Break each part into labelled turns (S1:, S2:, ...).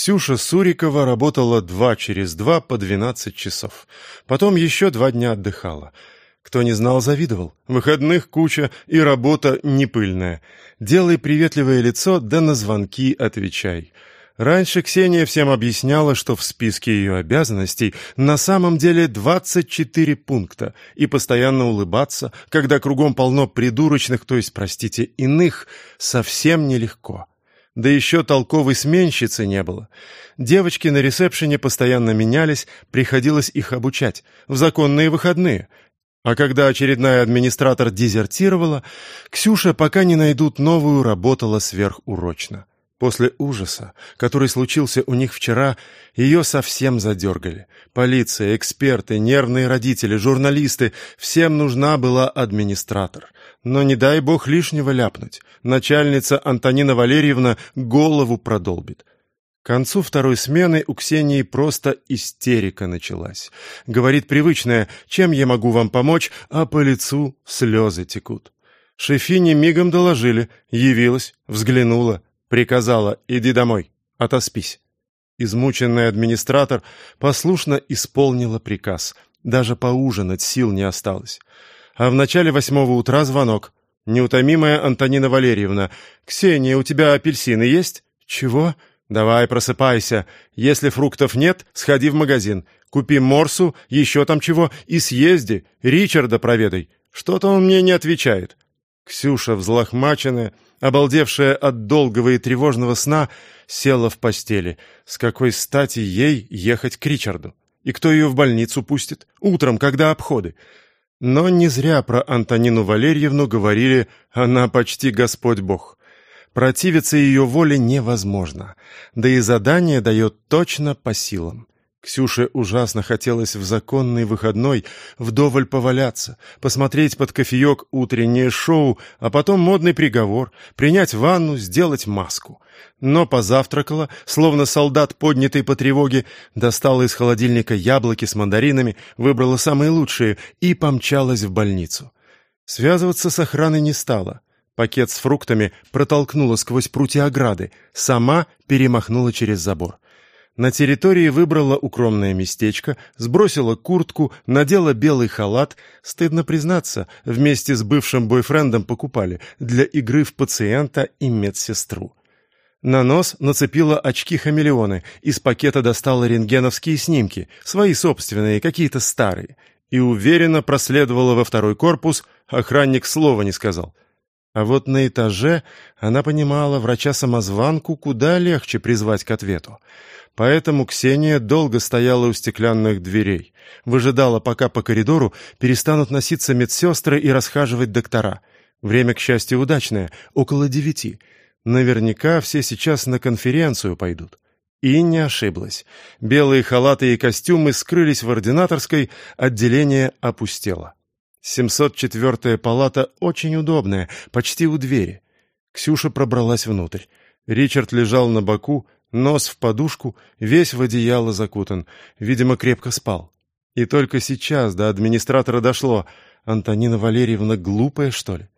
S1: Ксюша Сурикова работала два через два по 12 часов. Потом еще два дня отдыхала. Кто не знал, завидовал. Выходных куча и работа не пыльная. Делай приветливое лицо, да на звонки отвечай. Раньше Ксения всем объясняла, что в списке ее обязанностей на самом деле 24 пункта, и постоянно улыбаться, когда кругом полно придурочных, то есть, простите, иных, совсем нелегко. Да еще толковой сменщицы не было. Девочки на ресепшене постоянно менялись, приходилось их обучать, в законные выходные. А когда очередная администратор дезертировала, Ксюша, пока не найдут новую, работала сверхурочно. После ужаса, который случился у них вчера, ее совсем задергали. Полиция, эксперты, нервные родители, журналисты — всем нужна была администратор. Но не дай бог лишнего ляпнуть. Начальница Антонина Валерьевна голову продолбит. К концу второй смены у Ксении просто истерика началась. Говорит привычная «Чем я могу вам помочь?» а по лицу слезы текут. Шефине мигом доложили, явилась, взглянула — Приказала «иди домой, отоспись». Измученный администратор послушно исполнила приказ. Даже поужинать сил не осталось. А в начале восьмого утра звонок. Неутомимая Антонина Валерьевна. «Ксения, у тебя апельсины есть?» «Чего?» «Давай, просыпайся. Если фруктов нет, сходи в магазин. Купи морсу, еще там чего, и съезди. Ричарда проведай. Что-то он мне не отвечает». Ксюша, взлохмаченная, обалдевшая от долгого и тревожного сна, села в постели. С какой стати ей ехать к Ричарду? И кто ее в больницу пустит? Утром, когда обходы? Но не зря про Антонину Валерьевну говорили «она почти Господь Бог». Противиться ее воле невозможно, да и задание дает точно по силам. Ксюше ужасно хотелось в законный выходной вдоволь поваляться, посмотреть под кофеек утреннее шоу, а потом модный приговор, принять ванну, сделать маску. Но позавтракала, словно солдат, поднятый по тревоге, достала из холодильника яблоки с мандаринами, выбрала самые лучшие и помчалась в больницу. Связываться с охраной не стала. Пакет с фруктами протолкнула сквозь прутья ограды, сама перемахнула через забор. На территории выбрала укромное местечко, сбросила куртку, надела белый халат. Стыдно признаться, вместе с бывшим бойфрендом покупали для игры в пациента и медсестру. На нос нацепила очки-хамелеоны, из пакета достала рентгеновские снимки, свои собственные, какие-то старые, и уверенно проследовала во второй корпус, охранник слова не сказал. А вот на этаже она понимала врача-самозванку куда легче призвать к ответу. Поэтому Ксения долго стояла у стеклянных дверей, выжидала, пока по коридору перестанут носиться медсестры и расхаживать доктора. Время, к счастью, удачное, около девяти. Наверняка все сейчас на конференцию пойдут. И не ошиблась. Белые халаты и костюмы скрылись в ординаторской, отделение опустело. 704-я палата очень удобная, почти у двери. Ксюша пробралась внутрь. Ричард лежал на боку, Нос в подушку, весь в одеяло закутан. Видимо, крепко спал. И только сейчас до администратора дошло. Антонина Валерьевна глупая, что ли?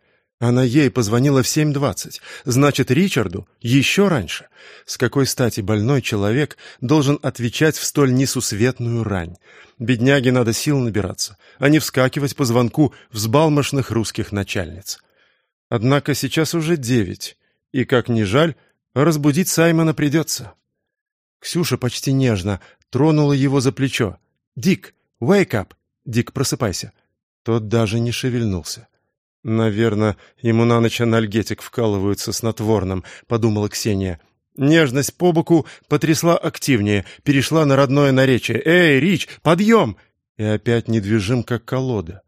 S1: Она ей позвонила в 7.20. Значит, Ричарду еще раньше. С какой стати больной человек должен отвечать в столь несусветную рань? Бедняге надо сил набираться, а не вскакивать по звонку взбалмошных русских начальниц. Однако сейчас уже девять, и, как ни жаль, Разбудить Саймона придется. Ксюша почти нежно тронула его за плечо. «Дик, wake up!» «Дик, просыпайся!» Тот даже не шевельнулся. «Наверное, ему на ночь анальгетик вкалывают со снотворным», — подумала Ксения. Нежность по боку потрясла активнее, перешла на родное наречие. «Эй, Рич, подъем!» И опять недвижим, как колода.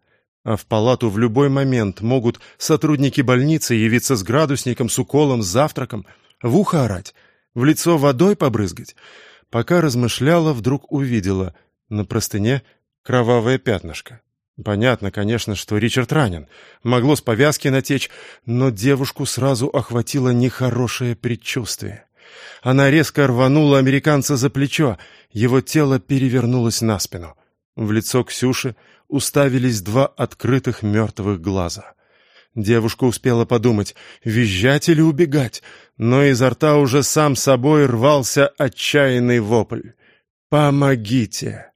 S1: А в палату в любой момент могут сотрудники больницы явиться с градусником, с уколом, с завтраком — в ухо орать, в лицо водой побрызгать. Пока размышляла, вдруг увидела на простыне кровавое пятнышко. Понятно, конечно, что Ричард ранен. Могло с повязки натечь, но девушку сразу охватило нехорошее предчувствие. Она резко рванула американца за плечо, его тело перевернулось на спину. В лицо Ксюши уставились два открытых мертвых глаза. Девушка успела подумать, визжать или убегать, но изо рта уже сам собой рвался отчаянный вопль. «Помогите!»